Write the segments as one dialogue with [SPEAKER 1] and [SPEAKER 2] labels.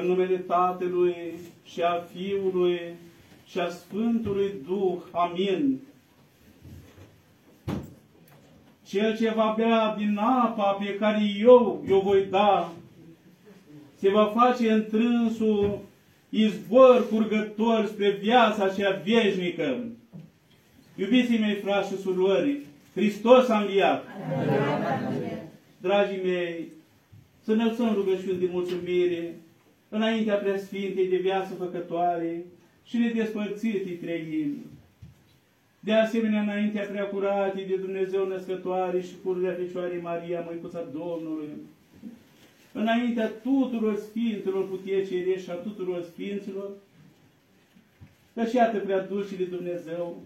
[SPEAKER 1] În numele Tatălui și a Fiului și a Sfântului Duh. Amin. Cel ce va bea din apa pe care eu o voi da, se va face întrânsul izvor curgător spre viața cea veșnică. Iubiții mei, frați și surori, Hristos a înviat. Dragii mei, să înălțăm rugăciuni de mulțumire înaintea preasfintei de viață făcătoare și nedespărțite trăim. De asemenea, înaintea preacuratei de Dumnezeu născătoare și pururea Fecioarei Maria, Măicuța Domnului, înaintea tuturor Sfinților putie și a tuturor Sfinților, că și iată prea dulcii de Dumnezeu,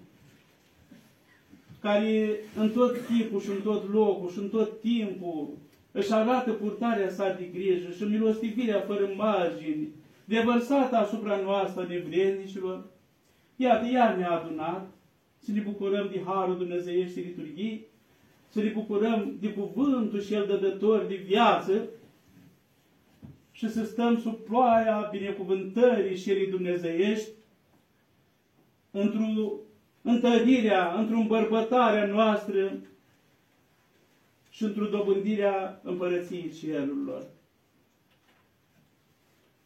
[SPEAKER 1] care în tot timpul și în tot locul și în tot timpul își arată purtarea sa de grijă și milostivirea fără margini, devărsată asupra noastră nevrednicilor, iată, ea ne-a adunat să ne bucurăm de Harul Dumnezeiești liturghii, să ne bucurăm de cuvântul și el dădător de viață și să stăm sub ploaia binecuvântării și elii dumnezeiești într-o întărirea, într-o îmbărbătarea noastră și într-o dobândirea împărăției cerurilor.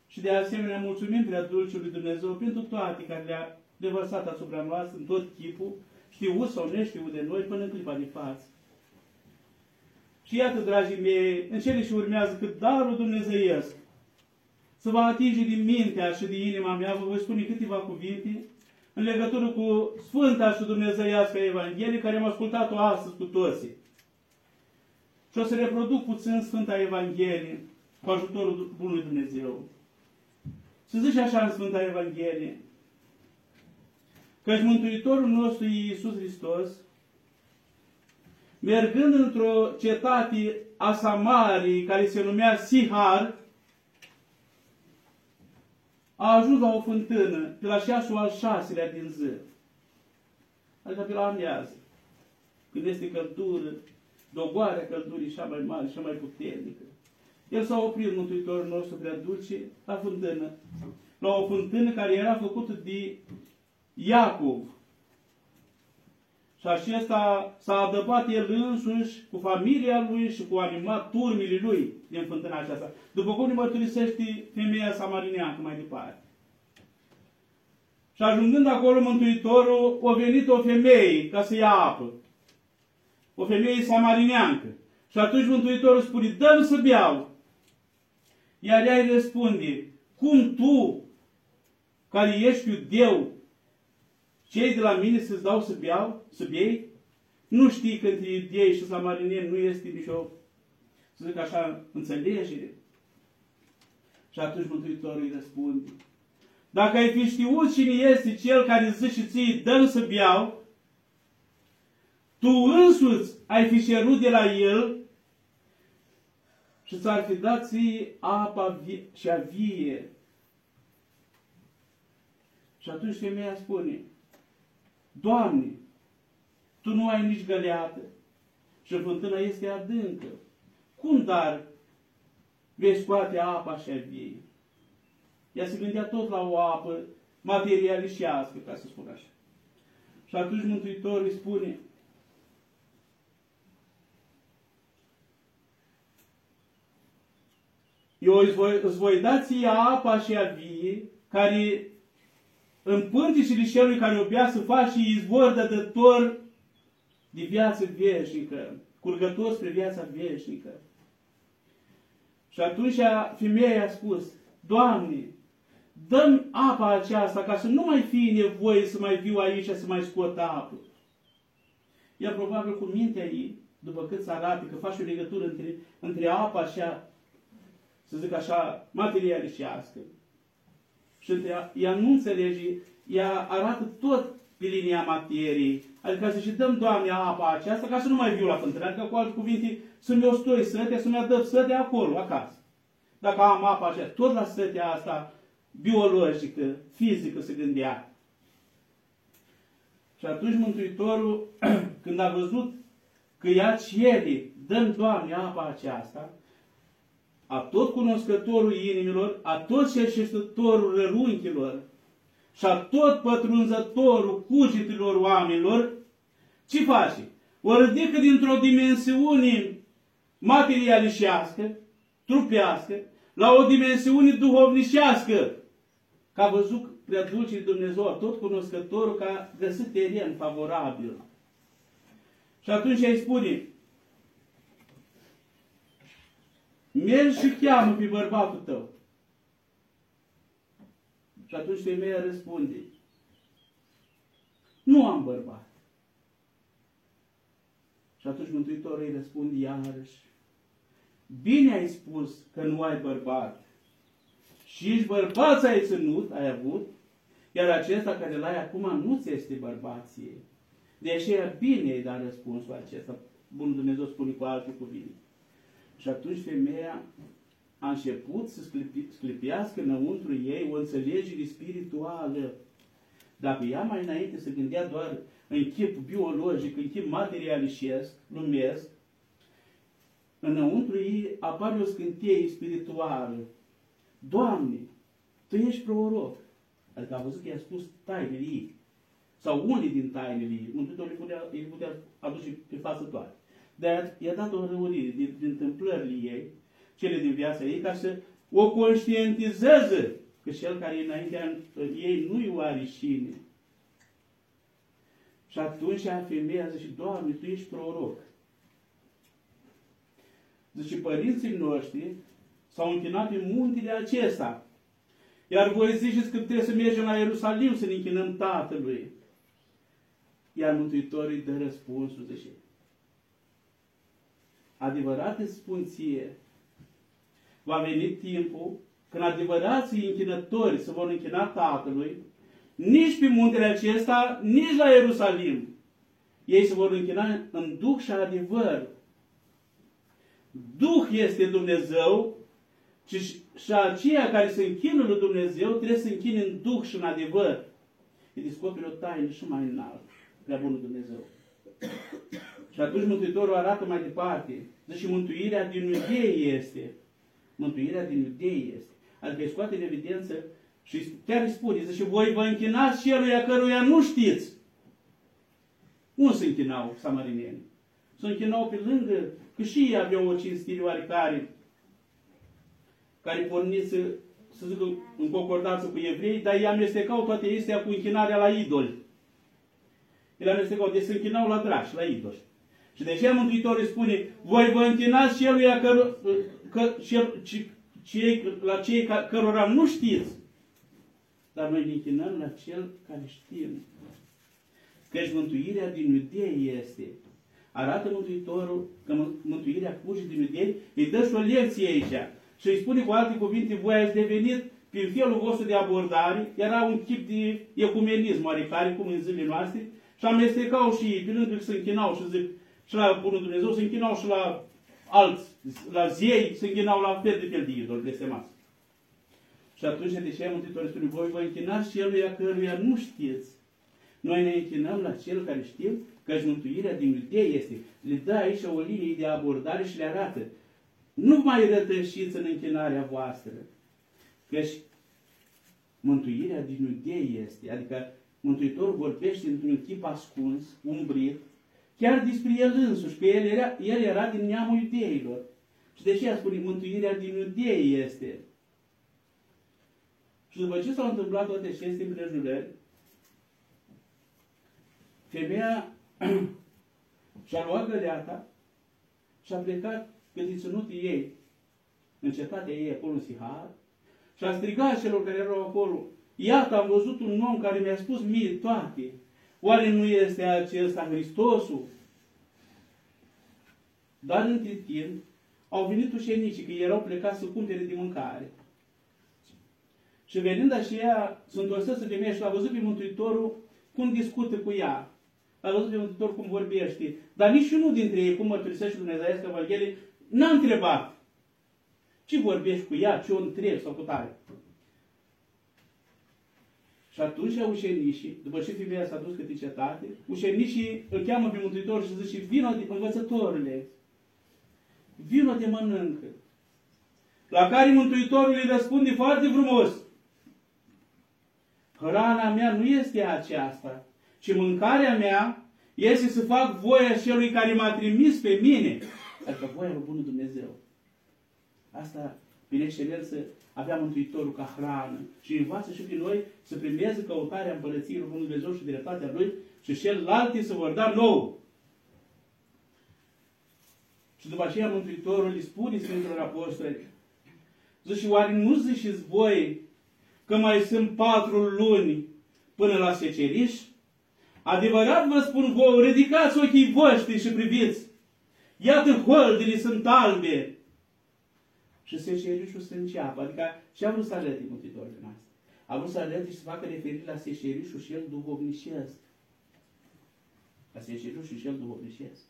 [SPEAKER 1] Și de asemenea mulțumim prea Dulciului Dumnezeu pentru toate care le-a devărsat asupra noastră în tot chipul, știut sau neștiut de noi, până în clipa de față. Și iată, dragii mei, în cele și urmează că darul dumnezeiesc să vă atinge din mintea și din inima mea, vă voi spune câteva cuvinte în legătură cu Sfânta și Dumnezeiască Evanghelie, care am ascultat-o astăzi cu toții. Și o să reproduc puțin Sfânta Evanghelie cu ajutorul Bunului Dumnezeu. Se zice așa în Sfânta Evanghelie, căci Mântuitorul nostru Iisus Hristos, mergând într-o cetate a Samarii, care se numea Sihar, a ajuns la o fântână, pe la șasul al șaselea din zi. Adică pe la amiază. Când este căldură, dogoarea căldurii cea mai mare, cea mai puternică. El s-a oprit Mântuitorul nostru prea dulce la fântână. La o fântână care era făcută de Iacov. Și acesta s-a adăpat el însuși cu familia lui și cu animat turmile lui din fântâna aceasta. După cum ne mărturisește femeia samarineancă mai departe. Și ajungând acolo Mântuitorul, a venit o femeie ca să ia apă. O femeie samarineancă. Și atunci Mântuitorul spune, dă să beau. Iar ea îi răspunde, cum tu, care ești iudeu, cei de la mine să-ți dau să beau, să bei? Nu știi că între iudei și samarineni nu este nicio, să zic așa, înțelegere? Și atunci Mântuitorul îi răspunde, dacă ai fi știut cine este cel care zice ție, dăm să beau, tu însuți ai fi cerut de la el și ți-ar fi dat ție apa și a vie. Și atunci femeia spune, Doamne, Tu nu ai nici găleată și fântâna este adâncă. Cum dar vei scoate apa și a vie? Ea se gândea tot la o apă materialișească, ca să spun așa. Și atunci Mântuitorul îi spune, Eu îți voi, îți voi da ție apa și a vie, care în pântișile celui care o bea să faci și izvor dădător de viață veșnică, curgător spre viața veșnică. Și atunci femeia a spus, Doamne, dăm apa aceasta ca să nu mai fie nevoie să mai viu aici să mai scot apă. Ea probabil cu mintea ei, după cât să arate că face o legătură între, între apa așa, să zic așa, materialișească. Și între, ea nu înțelege, ea arată tot pe linia materiei. Adică să și dăm, Doamne, apa aceasta ca să nu mai viu la fântână. Adică, cu alte cuvinte, să-mi o stoi sătea, să-mi adăp sătea acolo, acasă. Dacă am apa aceasta, tot la sătea asta biologică, fizică se gândea. Și atunci Mântuitorul, când a văzut că ea cere, dăm Doamne apa aceasta, a tot cunoscătorul inimilor, a tot cercetătorul rărunchilor și a tot pătrunzătorul cugetilor oamenilor, ce face? O ridică dintr-o dimensiune materialișească, trupească, la o dimensiune duhovnicească, ca văzut prea dulce Dumnezeu, tot cunoscătorul, că a găsit teren favorabil. Și atunci îi spune, mergi și cheamă pe bărbatul tău. Și atunci femeia răspunde, nu am bărbat. Și atunci Mântuitorul îi răspunde iarăși, bine ai spus că nu ai bărbat. Și ești bărbat ai ținut, ai avut, iar acesta care l-ai acum nu ți este bărbație. De aceea bine ai dat răspunsul acesta. Bunul Dumnezeu spune cu alte cuvinte. Și atunci femeia a început să sclipească înăuntru ei o înțelegere spirituală. Dacă ea mai înainte se gândea doar în chip biologic, în chip materialist, lumesc, înăuntru ei apare o scânteie spirituală. Doamne, Tu ești proroc. Adică a văzut că i-a spus tainele ei. Sau unii din tainele ei. Mântuitorul îi putea, îi putea aduce pe față toate. Dar i-a dat o răurire din, din întâmplările ei, cele din viața ei, ca să o conștientizeze că cel care e înaintea ei nu-i oarișine. Și atunci a femeia zice, Doamne, Tu ești proroc. Zice, părinții noștri s-au închinat pe muntele acesta. Iar voi ziceți că trebuie să mergem la Ierusalim să ne închinăm Tatălui. Iar Mântuitorul îi dă răspunsul, zice, adevărat îți spun ție, va veni timpul când adevărații închinători se vor închina Tatălui, nici pe muntele acesta, nici la Ierusalim. Ei se vor închina în Duh și adevăr. Duh este Dumnezeu și, și aceia care se închină lui Dumnezeu trebuie să închine în Duh și în adevăr. Îi descoperă o taină și mai înaltă. Prea bunul Dumnezeu. Și atunci Mântuitorul arată mai departe. Deci mântuirea din iudei este. Mântuirea din iudei este. Adică îi scoate în evidență și chiar îi spune, zice, voi vă închinați celuia căruia nu știți. Unde se închinau samarineni? Se închinau pe lângă, că și ei aveau o cinstire oarecare, care porni să, să zică în concordanță cu evrei, dar ei amestecau toate astea cu închinarea la idoli. El amestecau, deci se închinau la drași, la idoli. Și de ce Mântuitorul spune, voi vă închinați celuia căru, că, cel, cei, la cei cărora nu știți, dar noi ne închinăm la cel care știm. Căci mântuirea din iudei este. Arată Mântuitorul că mântuirea curge din iudei, îi dă și o lecție aici. Și îi spune cu alte cuvinte, voi ați devenit prin felul vostru de abordare, era un chip de ecumenism oarecare, cum în zilele noastre, și amestecau și ei, pe lângă că se închinau și zic, și la Bunul Dumnezeu, se închinau și la alți, la zei, se închinau la fel de fel de idoli blestemați. Și atunci de ce Mântuitorul spune, voi vă închinați celuia căruia nu știți. Noi ne închinăm la cel care știm, că mântuirea din iudei este. Le dă aici o linie de abordare și le arată. Nu mai rătășiți în închinarea voastră. Căci mântuirea din iudei este. Adică Mântuitorul vorbește într-un chip ascuns, umbrit, chiar despre el însuși, că el era, el era din neamul iudeilor. Și de ce spune, mântuirea din iudei este. Și după ce s-au întâmplat toate aceste împrejurări, femeia și-a luat găleata și a plecat câte ținutii ei, în cetatea ei acolo în Sihar, și a strigat celor care erau acolo, iată am văzut un om care mi-a spus mie toate, oare nu este acesta Hristosul? Dar între timp au venit ușenicii, că erau plecați să cumpere de mâncare. Și venind aceea, sunt o să femeie și l-a văzut pe Mântuitorul cum discută cu ea. L-a văzut pe Mântuitor cum vorbește. Dar nici unul dintre ei, cum mărturisește Dumnezeiască Evanghelie, n-a întrebat. Ce vorbești cu ea, ce o întrebi sau cu tare. Și atunci ușenișii, după ce femeia s-a dus câte cetate, ușenișii îl cheamă pe Mântuitor și zice, vino de învățătorile, vino de mănâncă. La care Mântuitorul îi răspunde foarte frumos. Hrana mea nu este aceasta, ci mâncarea mea este să fac voia celui care m-a trimis pe mine. Adică voia lui Bunul Dumnezeu. Asta, prin excelență, avea Mântuitorul ca hrană și învață și pe noi să primeze căutarea împărăției lui Bunul Dumnezeu și dreptatea Lui și celelalte să vor da nou. Și după aceea Mântuitorul îi spune Sfinților Apostoli, zice, oare nu ziceți voi că mai sunt patru luni până la seceriș? Adevărat vă spun vouă, ridicați ochii voștri și priviți. Iată holdele sunt albe. Și secerișul se înceapă. Adică ce a vrut să arăte Mântuitorul în asta? A vrut să arăte și să facă referire la secerișul și el duhovnicesc. La secerișul și el duhovnicesc.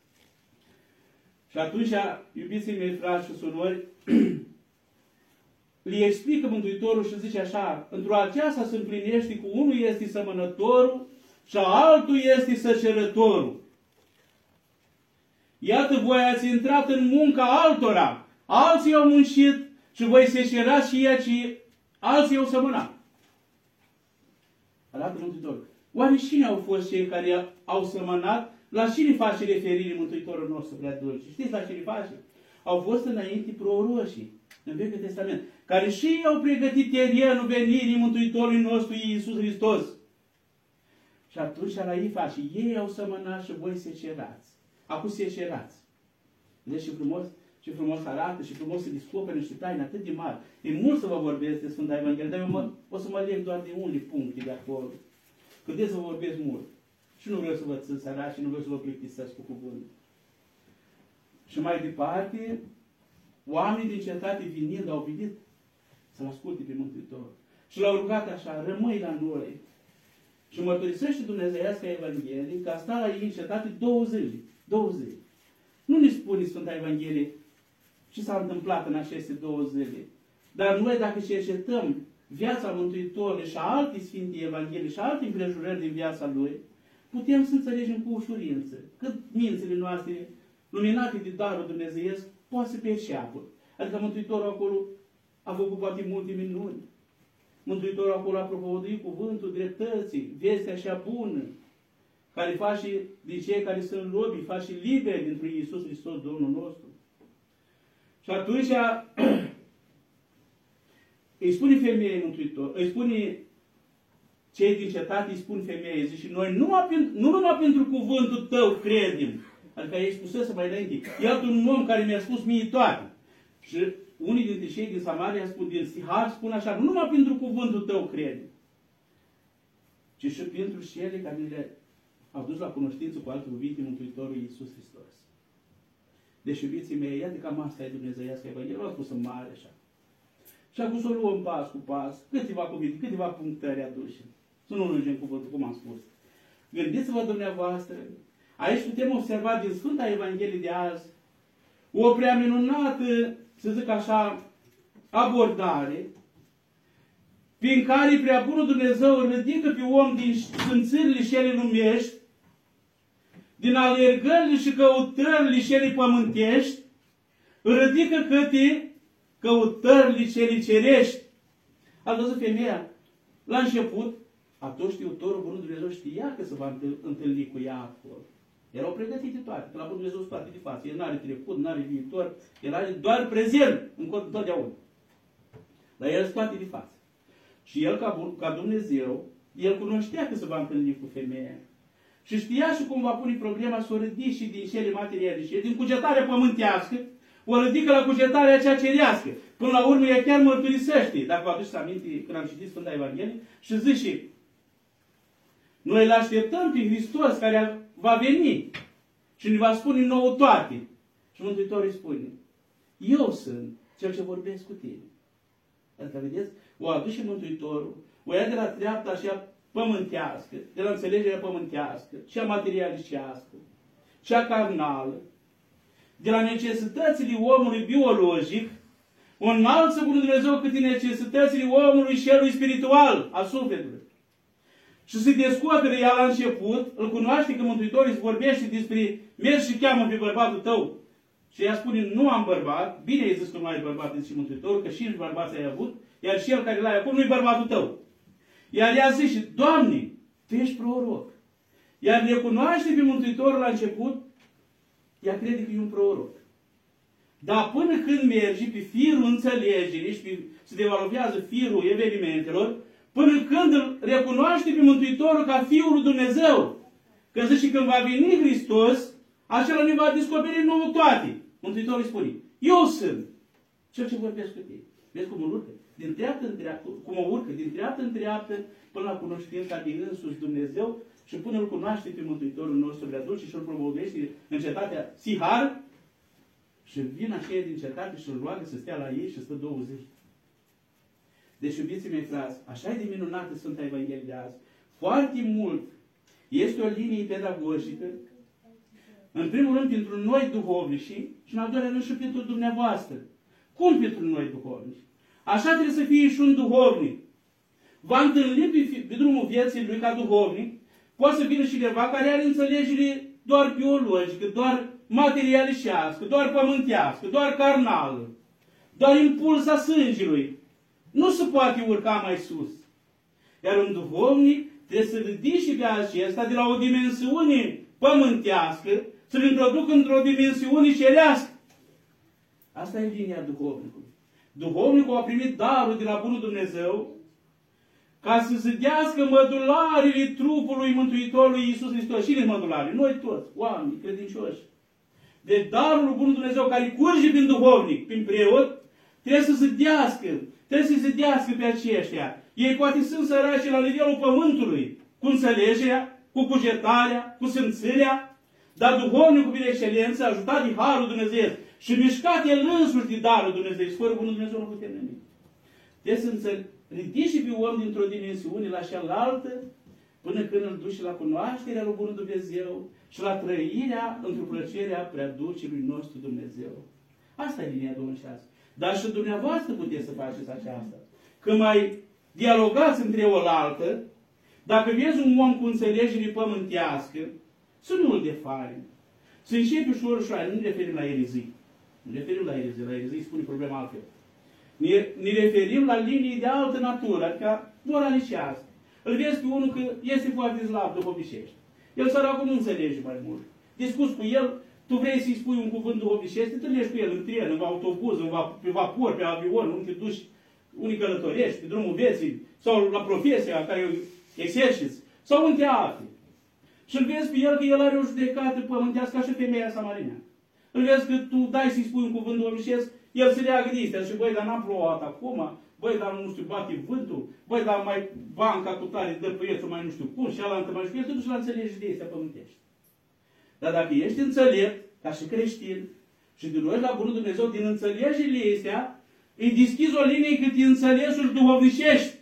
[SPEAKER 1] Și atunci, iubiții mei frați și surori, li explică Mântuitorul și zice așa, într-o aceasta se împlinește cu unul este sămănătorul și altul este săcerătorul. Iată, voi ați intrat în munca altora. Alții au muncit și voi secerați și ea, ci alții au sămânat. Arată Mântuitorul. Oare cine au fost cei care au sămănat? La cine face referire Mântuitorul nostru prea dulce? Știți la cine face? Au fost înainte proroșii în Vechiul Testament, care și ei au pregătit terenul venirii Mântuitorului nostru Iisus Hristos. Și atunci la ei face, ei au sămănat și voi secerați. Acum secerați. Deci și frumos, și frumos arată și frumos se descoperă niște taine atât de mari. E mult să vă vorbesc de Sfânta Evanghelie, dar eu mă, o să mă leg doar de unele puncte de acolo. Că de să vă vorbesc mult. Și nu vreau să vă țin seara și nu vreau să vă plictisesc cu cuvântul. Și mai departe, oamenii din cetate vinind au venit să-L asculte pe Mântuitor. Și l-au rugat așa, rămâi la noi. Și mărturisește Dumnezeiasca Evanghelie că a stat la ei în cetate două zile. Două zile. Nu ne spune Sfânta Evanghelie ce s-a întâmplat în aceste două zile. Dar noi dacă cercetăm viața Mântuitorului și a alte Sfinte Evanghelii și alte împrejurări din viața Lui, putem să înțelegem cu ușurință cât mințile noastre luminate de darul dumnezeiesc poate să perceapă. Adică Mântuitorul acolo a făcut poate multe minuni. Mântuitorul acolo a propovăduit cuvântul dreptății, vestea așa bună, care face din cei care sunt robi, face liberi dintr Iisus Hristos, Domnul nostru. Și atunci îi spune femeie Mântuitor, îi spune cei din cetate, îi spun femeie, zice, noi nu numai, nu numai pentru cuvântul tău credem, adică ei spusese mai înainte, iată un om care mi-a spus mie toate. Și unii dintre cei din Samaria spun, din Sihar spun așa, nu numai pentru cuvântul tău credem, ci și pentru cele care le au dus la cunoștință cu alte cuvinte Mântuitorul Iisus Hristos. Deci, iubiții mei, iată cam asta e Dumnezeiască Evanghelie, l-au spus în mare așa. Și acum să o luăm pas cu pas, câteva cuvinte, câteva punctări aduși. Să nu lungim cuvântul, cum am spus. Gândiți-vă dumneavoastră, aici putem observa din Sfânta Evanghelie de azi o prea minunată, să zic așa, abordare prin care prea bunul Dumnezeu îl ridică pe om din sfințirile și ele lumești, din alergările și căutările și ele pământești, îl ridică câte căutările cele cerești. A văzut femeia, la început, atunci știutorul Bunul Dumnezeu știa că se va întâlni cu ea acolo. Erau pregătite toate, că la Bunul Dumnezeu toate de față. El n-are trecut, n-are viitor, el are doar prezent, întotdeauna. Dar el toate de față. Și el, ca, ca Dumnezeu, el cunoștea că se va întâlni cu femeia. Și știa și cum va pune problema să o ridice din cele materiale, din cugetarea pământească, o ridică la cugetarea cea cerească. Până la urmă, ea chiar mărturisește, dacă vă aduceți aminte când am citit Sfânta Evanghelie, și zice, noi îl așteptăm pe Hristos care va veni și ne va spune nouă toate. Și Mântuitorul îi spune, eu sunt cel ce vorbesc cu tine. Asta vedeți? O aduce Mântuitorul, o ia de la treapta așa pământească, de la înțelegerea pământească, cea materialicească, cea carnală, de la necesitățile omului biologic, un înalță cu Dumnezeu câte necesitățile omului și celui spiritual, a sufletului. Și se descoperă ea la început, îl cunoaște că Mântuitorul îți vorbește despre mergi și cheamă pe bărbatul tău. și ea spune, nu am bărbat, bine ai zis că nu ai bărbat, și Mântuitorul, că și bărbați ai avut, iar și el care l-ai acum nu-i bărbatul tău. Iar ea zice, Doamne, Tu ești proroc. Iar recunoaște pe Mântuitorul la început, ea crede că e un proroc. Dar până când mergi pe firul înțelegerii și pe, se devalvează firul evenimentelor, până când îl recunoaște pe Mântuitorul ca Fiul lui Dumnezeu, că zice când va veni Hristos, acela ne va descoperi nouă toate. Mântuitorul îi spune, eu sunt cel ce vorbesc cu tine. Vezi cum îl urcă? Din dreaptă în dreaptă, cum o urcă, din dreaptă în dreaptă, până la cunoștința din însuși Dumnezeu și până îl cunoaște pe Mântuitorul nostru de dulce și îl promovește în cetatea Sihar și vin așa din cetate și îl roagă să stea la ei și stă 20. Deci, iubiții mei frați, așa e de minunată Sfânta Evanghelie de azi. Foarte mult este o linie pedagogică, în primul rând pentru noi duhovnici și în al doilea rând și pentru dumneavoastră. Cum pentru noi duhovnici? Așa trebuie să fie și un duhovnic. Va întâlni pe, pe drumul vieții lui ca duhovnic, poate să vină și cineva care are înțelegere doar biologică, doar materialișească, doar pământească, doar carnală, doar impulsa sângelui. Nu se poate urca mai sus. Iar un duhovnic trebuie să ridice pe acesta de la o dimensiune pământească, să-l introducă într-o dimensiune cerească. Asta e linia duhovnicului. Duhovnicul a primit darul de la Bunul Dumnezeu ca să zidească mădularile trupului Mântuitorului Iisus Hristos. Cine mădulare? Noi toți, oameni credincioși. Deci darul lui Bunul Dumnezeu care curge prin duhovnic, prin preot, trebuie să zidească, trebuie să zidească pe aceștia. Ei poate sunt săraci la nivelul pământului, cu înțelegerea, cu cugetarea, cu simțirea, dar duhovnicul prin excelență, ajutat de Harul Dumnezeu și mișcat el însuși de darul Dumnezeu, fără Bunul Dumnezeu nu putem nimic. Trebuie să înțeleg, ridici pe om dintr-o dimensiune la cealaltă, până când îl duci la cunoașterea lui Bunul Dumnezeu și la trăirea într-o plăcerea preaducelui nostru Dumnezeu. Asta e linia domnicească. Dar și dumneavoastră puteți să faceți aceasta. Când mai dialogați între o altă, dacă vezi un om cu înțelegere pământească, să nu-l defari. Să începi ușor, ușor, nu ne referim la erizii. Nu ne referim la erizii, la erizii spune problema altfel. Ne, ne referim la linii de altă natură, adică moralicească. Îl vezi pe unul că este foarte slab după bișești. El săracul nu înțelege mai mult. Discus cu el, tu vrei să-i spui un cuvânt duhovnicesc, te întâlnești cu el în tren, în autobuz, în va, pe vapor, pe avion, unde te duci, unii călătorești, pe drumul vieții, sau la profesia care exerciți, sau în teatru. Și îl vezi pe el că el are o judecată pământească ca și femeia samarinea. Îl vezi că tu dai să-i spui un cuvânt duhovnicesc, el se leagă de astea și băi, dar n-am plouat acum, băi, dar nu știu, bate vântul, băi, dar mai banca cu tare dă prețul mai nu știu cum, și ala mai știu, el te duci la înțelegi de astea pământești. Dar dacă ești înțelept, ca și creștin, și din noi la Bunul Dumnezeu, din înțelegerile astea, îi deschizi o linie cât e înțelesul duhovnicești.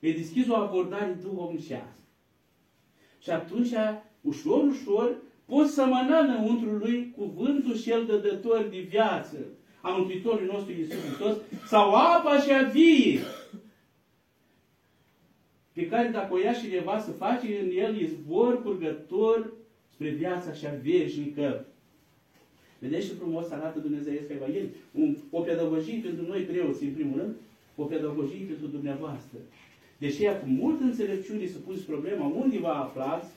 [SPEAKER 1] Îi deschizi o abordare duhovnicească. Și atunci, ușor, ușor, poți să mănă înăuntru lui cuvântul cel dădător de viață a Mântuitorului nostru Iisus Hristos, sau apa și a vie, pe care dacă o ia cineva să face în el izvor curgător spre viața și a veșnică. Vedeți ce frumos arată Dumnezeiesc Evanghelie? Un, o pedagogie pentru noi preoți, în primul rând, o pedagogie pentru dumneavoastră. Deși ea cu multă înțelepciune să puneți problema unde vă aflați,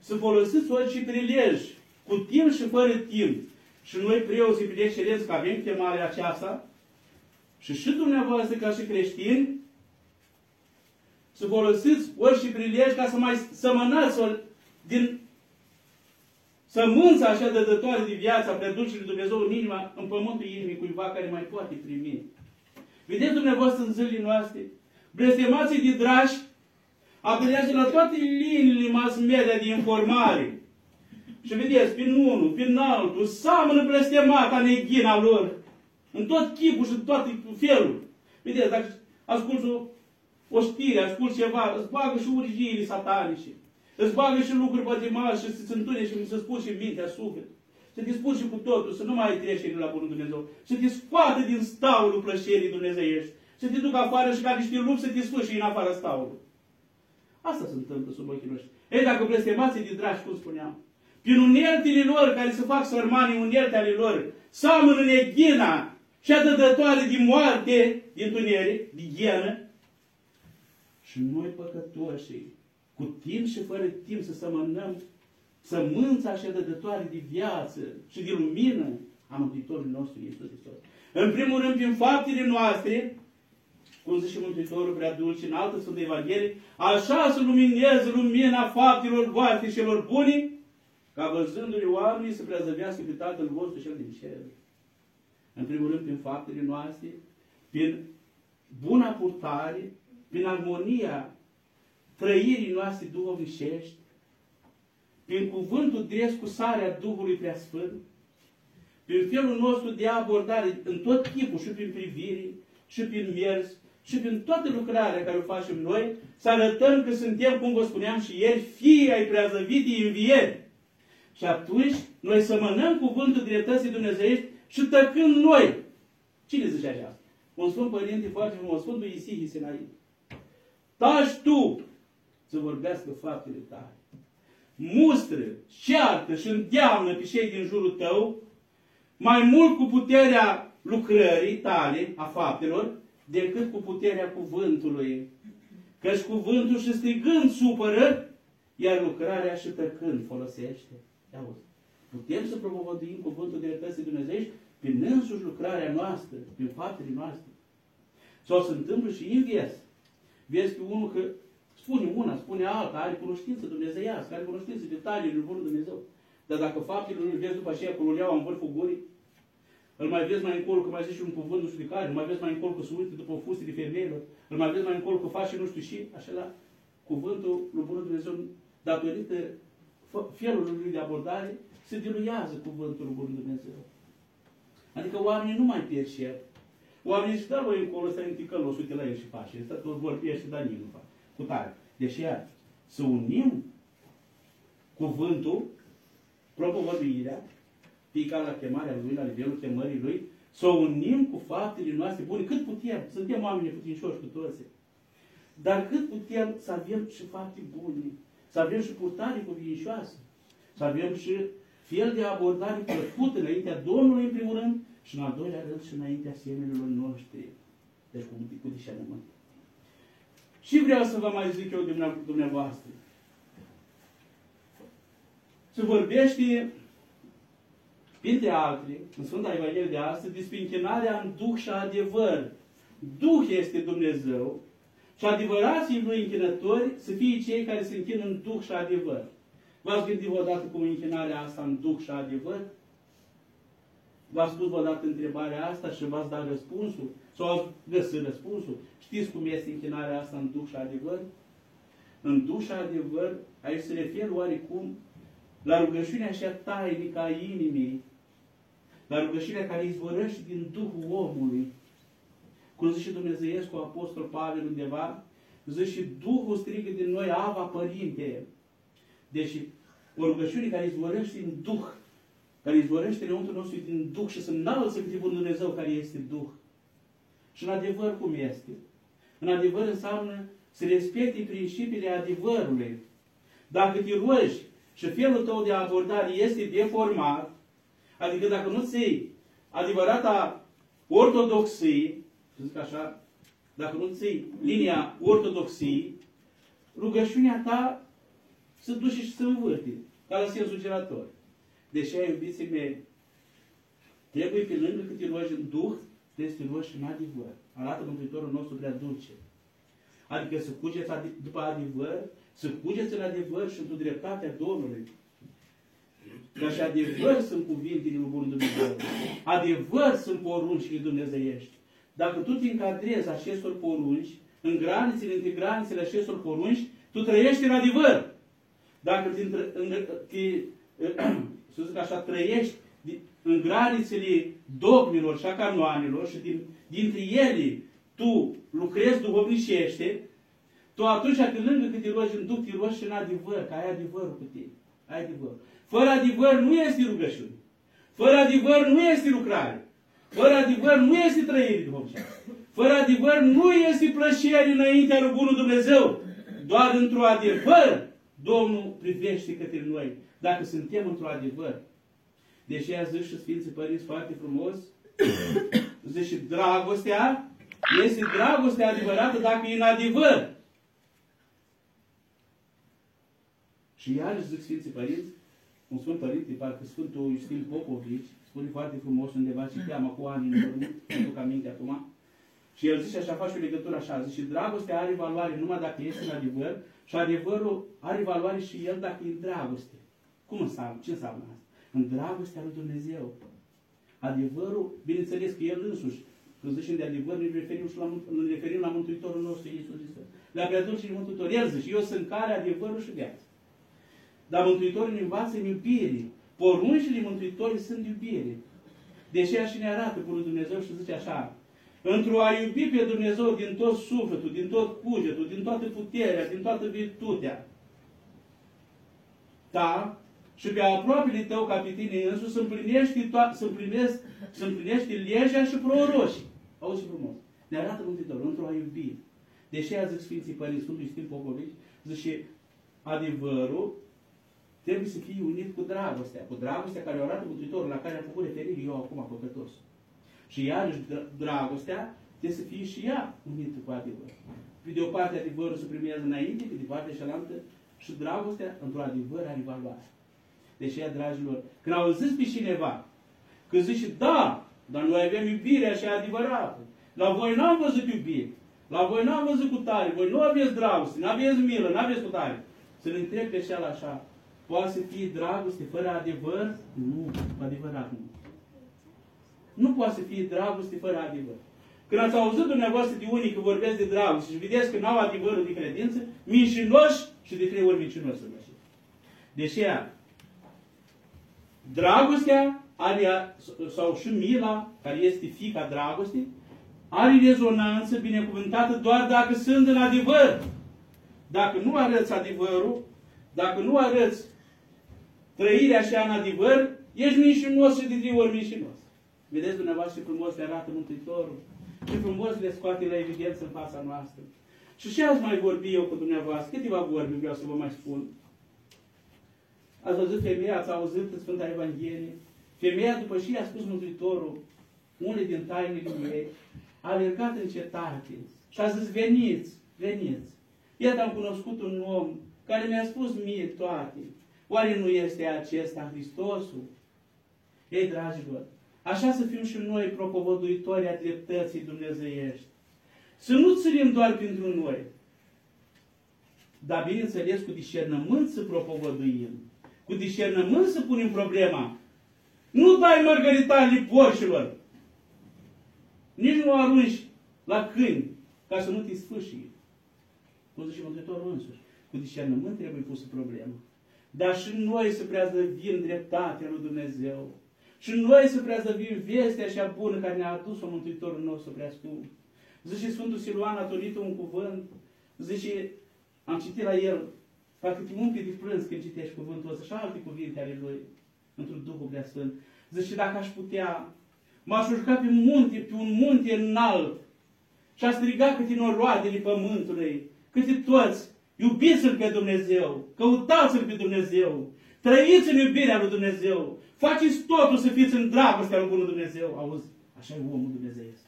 [SPEAKER 1] să folosiți orice prilej, cu timp și fără timp. Și noi preoții prin excelență că avem chemarea aceasta, și și dumneavoastră ca și creștini, să folosiți orice prilej ca să mai sămănați din sămânța așa de dătoare de viață a preducerii Dumnezeu în inima, în pământul inimii cuiva care mai poate primi. Vedeți dumneavoastră în zilele noastre, blestemații de dragi apelează la toate liniile mass media de informare. Și vedeți, prin unul, prin altul, seamănă blestemata neghina lor. În tot chipul și în tot felul. Vedeți, dacă asculți o, o știre, asculți ceva, îți bagă și urgiile satanice. Îți bagă și lucruri pătimași și să-ți întune și să spuși și mintea, suflet. Să te spuși și cu totul, să nu mai ai trecere la Bunul Dumnezeu. Să te scoate din staulul plăcerii dumnezeiești. Să te ducă afară și ca niște lupi să te scoși în afara staului. Asta se întâmplă sub ochii noștri. Ei, dacă blestemații de dragi, cum spuneam, prin uneltele lor care se fac sărmanii unelte ale lor, seamănă neghina și dădătoare din moarte, din tunere, din ghenă. Și noi păcătoșii, cu timp și fără timp să sămănăm sămânța așa dădătoare de viață și de lumină a Mântuitorului nostru Iisus Hristos. În primul rând, prin faptele noastre, cum zice Mântuitorul prea dulce în altă Sfântă Evanghelie, așa să lumineze lumina faptelor voastre și celor buni, ca văzându-le oamenii să preazăvească pe Tatăl vostru cel din cer. În primul rând, prin faptele noastre, prin buna purtare, prin armonia trăirii noastre duhovnicești, prin cuvântul drept cu sarea Duhului Preasfânt, prin felul nostru de abordare în tot tipul, și prin privire, și prin mers, și prin toată lucrarea care o facem noi, să arătăm că suntem, cum vă spuneam și ieri, fii ai preazăvitii învieri. Și atunci noi sămănăm cuvântul dreptății dumnezeiești și tăcând noi. Cine zice așa? Un Sfânt Părinte foarte frumos, Sfântul Isihii Sinaid. Taci tu să vorbească faptele tale. Mustră, ceartă și îndeamnă pe cei din jurul tău mai mult cu puterea lucrării tale, a faptelor, decât cu puterea cuvântului. Căci cuvântul și strigând supără, iar lucrarea și tăcând folosește. Auzi, putem să propovăduim cuvântul de dreptății Dumnezeiești prin însuși lucrarea noastră, prin faptele noastre. Sau se întâmplă și invers. Vezi pe unul că spune una, spune alta, are cunoștință dumnezeiască, are cunoștință detaliile lui Bunul Dumnezeu. Dar dacă faptele lui vezi după aceea cu luleaua în vârful gurii, îl mai vezi mai încolo că mai zici un cuvânt nu știu de care, îl mai vezi mai încolo că se uită după fuste de femeilor, îl mai vezi mai încolo că face nu știu și, așa la cuvântul lui Bunul Dumnezeu, datorită felului lui de abordare, se diluiază cuvântul lui Bunul Dumnezeu. Adică oamenii nu mai percep. Oamenii își dă lui încolo, să în ticălos, uite la el și face. Stă tot vorbește, dar nimeni nu face. Cu tare. Deci iar, să unim cuvântul, propovăduirea, fiecare la chemarea lui, la nivelul chemării lui, să o unim cu faptele noastre bune, cât putem. Suntem oameni putincioși cu toți. Dar cât putem să avem și fapte bune, să avem și purtare cuvințoasă, să avem și fel de abordare plăcută înaintea Domnului, în primul rând, și în al doilea rând și înaintea semenilor noștri. Deci cu, cu discernământ. Și vreau să vă mai zic eu dumneavoastră. Se vorbește Printre altele, în Sfânta Evanghelie de astăzi, despre închinarea în Duh și adevăr. Duh este Dumnezeu și adevărații lui închinători să fie cei care se închină în Duh și adevăr. V-ați gândit odată cum închinarea asta în Duh și adevăr? V-ați spus odată întrebarea asta și v-ați dat răspunsul? Sau ați găsit răspunsul? Știți cum este închinarea asta în Duh și adevăr? În Duh și adevăr, aici se refer oarecum la rugăciunea așa tainică a inimii, la rugăciunea care izvorăște din Duhul omului. Cum zice Dumnezeiescu Apostol Pavel undeva, zice Duhul strigă din noi, Ava Părinte. Deci o rugăciune care izvorăște din Duh, care izvorăște înăuntru nostru din Duh și să înalță câte Dumnezeu care este Duh. Și în adevăr cum este? În adevăr înseamnă să respecti principiile adevărului. Dacă te rogi și felul tău de abordare este deformat, adică dacă nu ții adevărata ortodoxie, să zic așa, dacă nu ții linia ortodoxiei, rugăciunea ta se duce și se învârte, ca la sensul gerator. Deși ai iubiții mei, trebuie pe lângă cât te rogi în Duh, trebuie să te rogi în adevăr. Arată Mântuitorul nostru prea dulce. Adică să cugeți după adevăr să cugeți în adevăr și într-o dreptatea Domnului. Ca și adevăr sunt cuvintele lui Bunul Dumnezeu. Adevăr sunt poruncile dumnezeiești. Dacă tu te încadrezi acestor porunci, în granițele, între granițele acestor porunci, tu trăiești în adevăr. Dacă te, te, să zic așa, trăiești în granițele dogmilor și a canoanelor și din, dintre ele tu lucrezi duhovnicește, tu atunci, pe lângă că te rogi în Duh, te rogi și în adevăr, că ai adevărul cu tine. Ai adevăr. Fără adevăr nu este rugăciune. Fără adevăr nu este lucrare. Fără adevăr nu este trăire duhovnicească. Fără adevăr nu este plăcere înaintea lui Bunul Dumnezeu. Doar într-o adevăr Domnul privește către noi. dacă suntem într-un adevăr. Deși a zis și Sfinții Părinți foarte frumos, zice, dragostea este dragostea adevărată dacă e în adevăr. Și iarăși zic Sfinții Părinți, un Sfânt Părinte, parcă Sfântul Iustin Popovici, spune foarte frumos undeva, citeam cu ani în urmă, nu ca aminte acum, și el zice așa, face o legătură așa, zice, dragostea are valoare numai dacă este în adevăr și adevărul are valoare și el dacă e în dragoste. Cum înseamnă? Ce înseamnă asta? În dragostea lui Dumnezeu. Adevărul, bineînțeles că el însuși, când zicem de adevăr, ne referim, și la, ne referim la Mântuitorul nostru, Iisus Hristos. La Preadulcii Mântuitor. El zice, eu sunt care, adevărul și viața. Dar Mântuitorul ne învață în iubire. Poruncile Mântuitorului sunt iubire. Deși și ne arată cu Dumnezeu și zice așa, într-o a iubi pe Dumnezeu din tot sufletul, din tot cugetul, din toată puterea, din toată virtutea. Da? Și pe aproapele tău ca pe tine însuși să împlinești, to- să împlinești, să împlinești legea și proroșii. Auzi frumos. Ne arată Mântuitorul într-o a iubi. Deși a zis Sfinții Părinți, Sfântul Sfânt Popovici, zice, adevărul trebuie să fie unit cu dragostea, cu dragostea care o arată Mântuitorul, la care am făcut referire eu acum, păcătos. Și iarăși dragostea trebuie să fie și ea unită cu adevăr. Pe de o parte adevărul se primează înainte, pe de partea cealaltă și dragostea într-un adevăr are valoare. Deci, ea, dragilor, când auziți pe cineva că zice, da, dar noi avem iubirea și adevărată. La voi n-am văzut iubire. La voi n-am văzut cu tare. Voi nu aveți dragoste, nu aveți milă, nu aveți cu tare. Să-l întreb pe cel așa. Poate să fie dragoste fără adevăr? Nu, adevărat nu. Nu poate să fie dragoste fără adevăr. Când ați auzit dumneavoastră de unii că vorbesc de dragoste și vedeți că n-au adevărul de credință, mincinoși și de trei ori mincinoși sunt așa. Deși dragostea are, sau și mila, care este fica dragostei, are rezonanță binecuvântată doar dacă sunt în adevăr. Dacă nu arăți adevărul, dacă nu arăți trăirea așa în adevăr, ești mincinos și de trei ori mincinos. Vedeți dumneavoastră ce frumos le arată Mântuitorul? Ce frumos le scoate la evidență în fața noastră. Și ce ați mai vorbi eu cu dumneavoastră? Câteva vorbi vreau să vă mai spun. Ați văzut femeia, ați auzit în Sfânta Evanghelie? Femeia, după ce i-a spus Mântuitorul, unele din tainele ei, a alergat în cetate și a zis, veniți, veniți. Iată am cunoscut un om care mi-a spus mie toate. Oare nu este acesta Hristosul? Ei, dragilor, așa să fim și noi propovăduitori a dreptății dumnezeiești. Să nu ținem doar pentru noi, dar bineînțeles cu discernământ să propovăduim. Cu discernământ să punem problema. Nu dai mărgăritale porșilor. Nici nu arunci la câini ca să nu te sfârșii. Cum zice Mântuitorul însuși. Cu discernământ trebuie pusă problema. Dar și noi să preazăvim dreptatea lui Dumnezeu. Și noi să preazăvim vestea așa bună care ne-a adus-o Mântuitorul nostru prea scump. Zice Sfântul Siluan, a un cuvânt, zice, am citit la el, parcă te umple de plâns când citești cuvântul ăsta și alte cuvinte ale lui, într-un Duhul prea Sfânt. Zice, dacă aș putea, m-aș urca pe munte, pe un munte înalt și aș striga câte noroadele pământului, câte toți, iubiți-L pe Dumnezeu, căutați-L pe Dumnezeu, trăiți în iubirea lui Dumnezeu, faceți totul să fiți în dragostea lui Bunul Dumnezeu. Auzi, așa e omul Dumnezeiesc.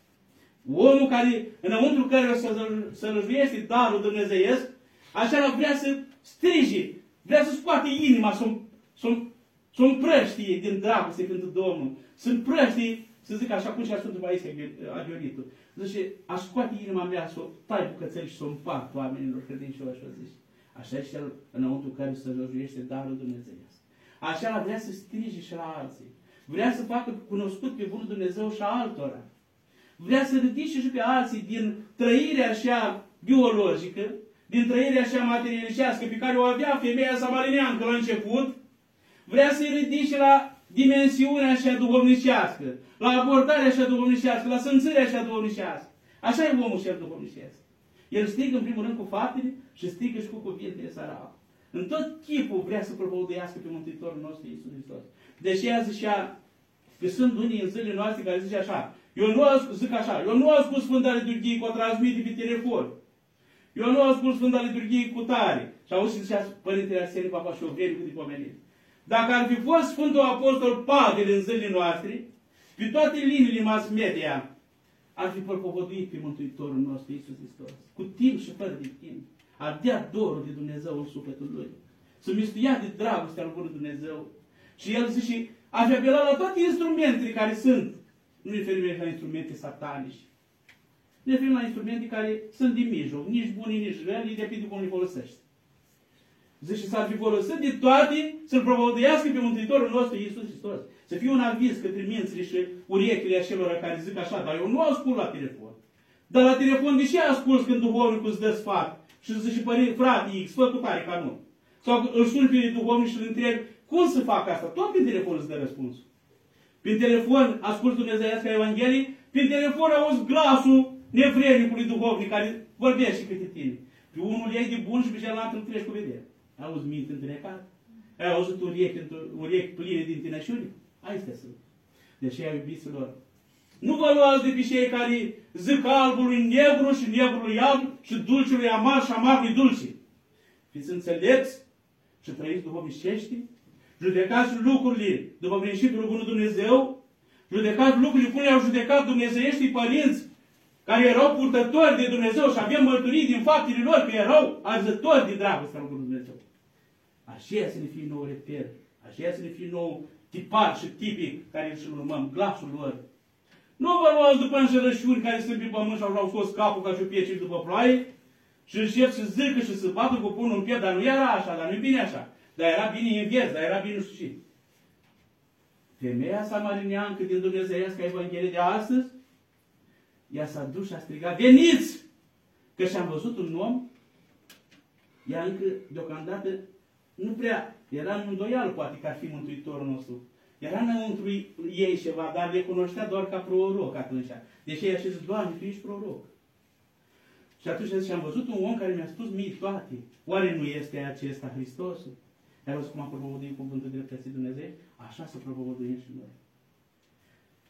[SPEAKER 1] Omul care, înăuntru care să sălăjuiește darul dumnezeiesc, așa vrea să strige, vrea să scoate inima, să să să împrăștie din dragoste pentru Domnul, să împrăștie, să zic așa cum și-a Sfântul Paisie Aghioritul. Zice, aș scoate inima mea să o tai bucățel și să o împart oamenilor credincioși, zice. Așa e cel înăuntru care să lăjuiește darul dumnezeiesc. Așa vrea să strige și la alții. Vrea să facă cunoscut pe Bunul Dumnezeu și altora vrea să ridice și pe alții din trăirea așa biologică, din trăirea așa materialișească pe care o avea femeia samarineancă la început, vrea să-i ridice la dimensiunea așa duhovnicească, la abordarea așa duhovnicească, la sânțărea așa duhovnicească. Așa e omul cel duhovnicesc. El strigă în primul rând cu faptele și strigă și cu cuvintele sărav. În tot chipul vrea să propovăduiască pe Mântuitorul nostru Iisus Hristos. Deși ea zicea că sunt unii în zilele noastre care zice așa, eu nu ascult, zic așa, eu nu ascult Sfânta Liturghie cu o transmite pe telefon. Eu nu ascult Sfânta Liturghie cu tare. Și auzi și zicea Părintele Arsenie Papa și o vreme cât de pomenit. Dacă ar fi fost Sfântul Apostol Pavel în zilele noastre, pe toate liniile mass media, ar fi propovăduit pe Mântuitorul nostru Iisus Hristos. Cu timp și fără de timp. Ar dea dorul de Dumnezeu în sufletul lui. Să mistuia de dragostea lui Dumnezeu. Și el zice, aș apela la toate instrumentele care sunt. Nu ne referim la instrumente satanice. Ne referim la instrumente care sunt din mijloc. Nici buni, nici răi, depinde cum le folosești. Zice, s-ar fi folosit de toate să-L propovăduiască pe Mântuitorul nostru Iisus Hristos. Să fie un aviz către mințile și urechile acelora care zic așa, dar eu nu ascult la telefon. Dar la telefon, deși ascult când duhovnicul îți dă sfat și zice, părinte, frate X, fă cu tare ca nu. Sau îl suni pe duhovnic și îl întreb, cum să fac asta? Tot prin telefon îți dă răspunsul. Prin telefon ascult Dumnezeiasca Evanghelie, prin telefon auzi glasul nevrednicului duhovnic care vorbește câte tine. Pe unul iei de bun și pe celălalt îl treci cu vedere. Auzi minte întunecată? Ai auzit urechi, urechi pline din tinășuri? Astea sunt. De aceea, iubiților, nu vă luați de pe cei care zic albului negru și negrului alb și dulciului amar și amarului dulce. Fiți înțelepți și trăiți duhovnicești, judecați lucrurile după principiul Bunul Dumnezeu, judecați lucrurile cum le-au judecat dumnezeieștii părinți care erau purtători de Dumnezeu și avem mărturii din faptele lor că erau arzători de dragostea lui Dumnezeu. Așa să ne fie nou reper, așa să ne fie nou tipar și tipic care îl urmăm, glasul lor. Nu vă luați după înjărășuri care sunt pe pământ și au scos capul ca și pieci după ploaie și încep să zică și să bată cu punul în piept, dar nu era așa, dar nu e bine așa. Dar era bine invers, dar era bine nu știu ce. Femeia samarineancă din Dumnezeiasca Evanghelie de astăzi, ea s-a dus și a strigat, veniți! Că și-am văzut un om, ea încă deocamdată nu prea era în îndoială, poate că ar fi Mântuitorul nostru. Era înăuntru ei ceva, dar le cunoștea doar ca proroc atunci. Deși ea și zis, Doamne, Tu ești proroc. Și atunci zice, am văzut un om care mi-a spus mie toate. Oare nu este acesta Hristosul? Ai văzut cum a propovăduit cuvântul dreptății Dumnezeu? Așa să propovăduim și noi.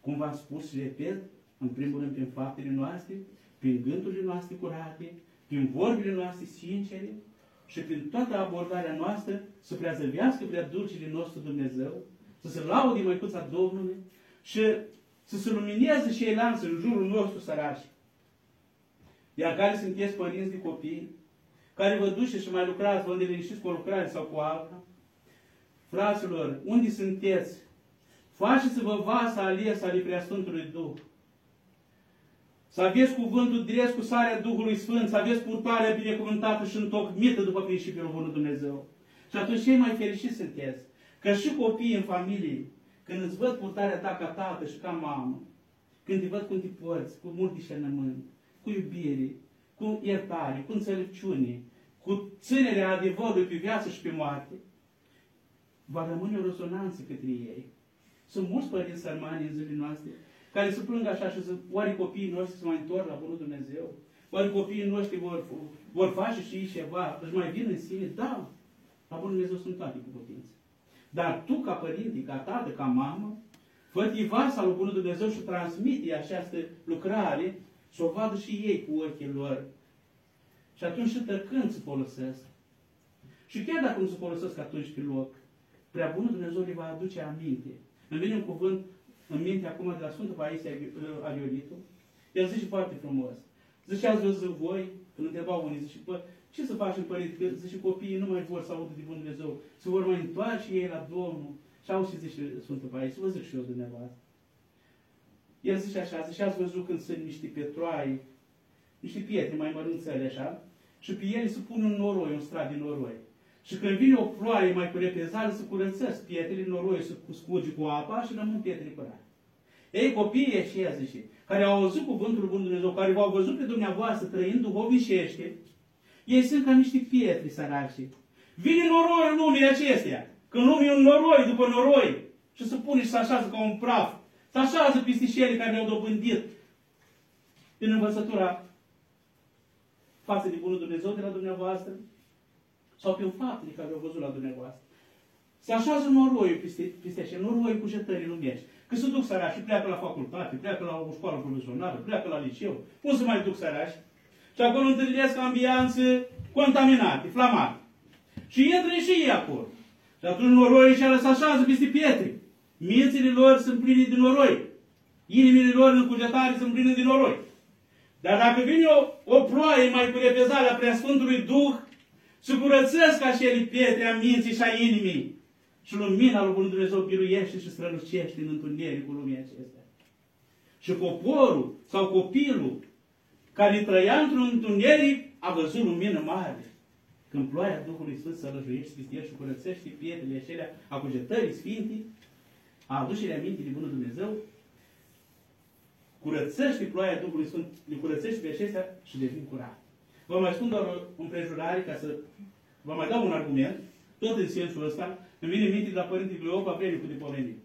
[SPEAKER 1] Cum v-am spus și repet, în primul rând prin faptele noastre, prin gândurile noastre curate, prin vorbile noastre sincere, și prin toată abordarea noastră să preazăvească prea dulcile nostru Dumnezeu, să se laude măicuța Domnului și să se lumineze ceilalți în jurul nostru sărași. Iar care sunteți părinți de copii, care vă duceți și mai lucrați, vă îndeleșiți cu o lucrare sau cu alta, fraților, unde sunteți? Faceți-vă vasa ales ale Preasfântului Duh. Să aveți cuvântul drept cu sarea Duhului Sfânt, să aveți purtarea binecuvântată și întocmită după principiul Bunul Dumnezeu. Și atunci cei mai fericiți sunteți. Că și copiii în familie, când îți văd purtarea ta ca tată și ca mamă, când te văd cum te porți, cu mult discernământ, cu iubire, cu iertare, cu înțelepciune, cu ținerea adevărului pe viață și pe moarte, va rămâne o rezonanță către ei. Sunt mulți părinți sărmani în zilele noastre care se plâng așa și să oare copiii noștri se mai întorc la Bunul Dumnezeu? Oare copiii noștri vor, vor face și ei ceva? Își mai vin în sine? Da, la Bunul Dumnezeu sunt toate cu putință. Dar tu, ca părinte, ca tată, ca mamă, fă-te vasa lui Bunul Dumnezeu și transmite această lucrare să o vadă și ei cu ochii lor. Și atunci și tăcând se folosesc. Și chiar dacă nu se folosesc atunci pe loc, prea bunul Dumnezeu le va aduce aminte. Îmi vine un cuvânt în minte acum de la Sfântul Paisie Arioritul, el zice foarte frumos. Zice, ați văzut voi, când întrebau unii, zice, bă, ce să facem, părinte? Că, zice, copiii nu mai vor să audă de Bun Dumnezeu. Se vor mai întoarce ei la Domnul. Și au și zice Sfântul Paisie, vă zic și eu dumneavoastră. El zice așa, zice, ați văzut când sunt niște petroai, niște pietre mai mărunțele așa, și pe ele se pune un noroi, un strat din noroi. Și când vine o ploaie mai cu repezare, să curățesc pietrele, noroiul să scurge cu apa și rămân pietre curate. Ei, copiii ăștia, zice, care au auzit cuvântul Bun Dumnezeu, care v-au văzut pe dumneavoastră trăind duhovnicește, ei sunt ca niște pietre săraci. Vine noroiul lumii acestea. Când lumea e un noroi după noroi și se pune și se așează ca un praf. Se așează pistișele care le-au dobândit din învățătura față de Bunul Dumnezeu de la dumneavoastră sau pe faptele care au văzut la dumneavoastră. Se așează noroiul peste, peste așa, noroiul cu jetării lumești. Că se duc sărași, pleacă la facultate, pleacă la o școală profesională, pleacă la liceu. Cum să mai duc sărași? Și acolo întâlnesc ambianțe contaminate, flamate. Și intră și ei acolo. Și atunci noroiul și se așează peste pietre. Mințile lor sunt pline de noroi. Inimile lor în cugetare sunt pline de noroi. Dar dacă vine o, o ploaie mai cu repezarea Preasfântului Duh, să curățesc acele pietre a minții și a inimii. Și lumina lui Bunul Dumnezeu biruiește și strălucește în întunericul lumii acestea. Și poporul sau copilul care trăia într-un întuneric a văzut lumină mare. Când ploaia Duhului Sfânt să răjuiește peste el și curățește pietrele acelea a cugetării Sfintii, a aducerea aminte de Bunul Dumnezeu, curățește ploaia Duhului Sfânt, le curățește pe acestea și devin curat. Vă mai spun doar o împrejurare ca să vă mai dau un argument, tot în sensul ăsta, îmi vine minte de la Părintele Cleopa Prenicul de Pomenit.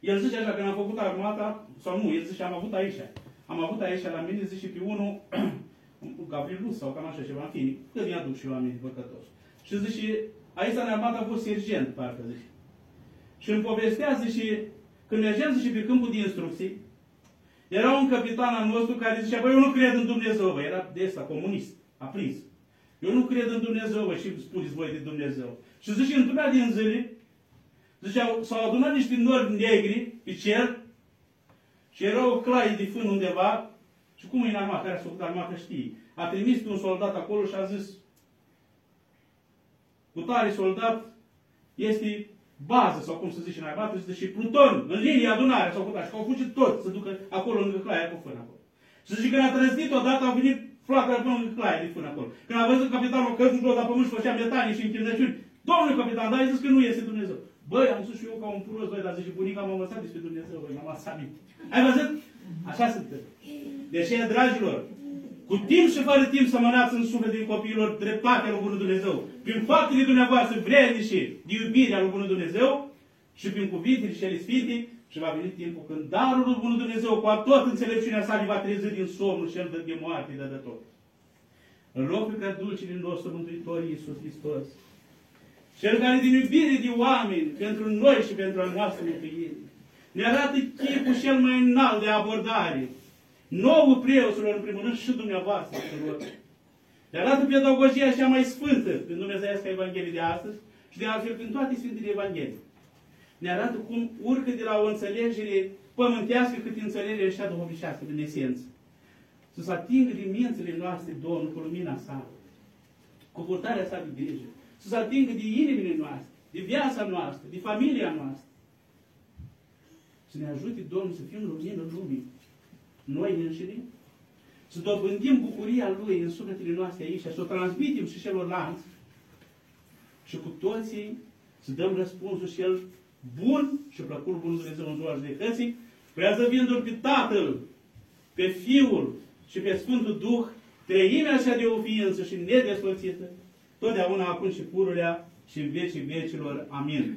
[SPEAKER 1] El zice așa, când am făcut armata, sau nu, el zice, am avut aici. Am avut aici la mine, zice, pe unul, Gabriel Rus sau cam așa ceva, în fine, când i-aduc și eu oamenii păcătoși. Și zice, aici în armată a fost sergent, parcă zice. Și îmi povestea, zice, când mergeam, zice, pe câmpul de instrucții, era un capitan al nostru care zicea, băi, eu nu cred în Dumnezeu, bă, era de ăsta, comunist, aprins. Eu nu cred în Dumnezeu, bă, și spuneți voi de Dumnezeu. Și zice, într-una din zile, zicea, s-au adunat niște nori negri pe cer și era o claie de fân undeva și cum e în armată, care a făcut armată știe. A trimis un soldat acolo și a zis, cu tare soldat este bază, sau cum să zice în armată, este și pluton, în linie adunare sau cutat. Și că au fugit tot să ducă acolo lângă claia cu fân acolo. Și zice că când a trăznit odată, au venit floacăra până lângă claia de fân acolo. Când a văzut capitanul căzut jos la pământ și făcea metanii și închinăciuni, Domnule capitan, dar ai zis că nu este Dumnezeu. Băi, am spus și eu ca un prost, băi, dar zice, bunica m-a învățat despre Dumnezeu, băi, m-am asat Ai văzut? Așa se întâmplă. Deci, dragilor, cu timp și fără timp să mânați în suflet din copiilor dreptatea lui Bunul Dumnezeu. Prin faptele dumneavoastră vrednice de iubire a lui Bunul Dumnezeu și prin cuvintele cele sfinte și va veni timpul când darul lui Bunul Dumnezeu cu tot înțelepciunea sa va trezi din somnul cel de moarte de tot. În rog pe prea dulcile nostru Mântuitor Iisus Hristos, cel care din iubire de oameni pentru noi și pentru a noastră mântuire, ne arată chipul cel mai înalt de abordare, nouă preoților în primul rând și dumneavoastră, ne arată pedagogia cea mai sfântă din Dumnezeiasca Evanghelie de astăzi și de altfel prin toate Sfintele Evanghelii. Ne arată cum urcă de la o înțelegere pământească cât înțelegere și duhovnicească din esență. Să se atingă din mințile noastre Domnul cu lumina sa, cu purtarea sa de grijă, să se atingă de inimile noastre, de viața noastră, de familia noastră. Să ne ajute Domnul să fim lumină lumii. Noi înșine, să dobândim bucuria Lui în sufletele noastre aici, să o transmitem și celorlalți. Și cu toții să dăm răspunsul și El bun și plăcut Bunul Dumnezeu în ziua judecății, preazăvindu-L pe Tatăl, pe Fiul și pe Sfântul Duh, treimea așa de o ființă și nedespărțită, totdeauna acum și pururea și în vecii vecilor. Amin.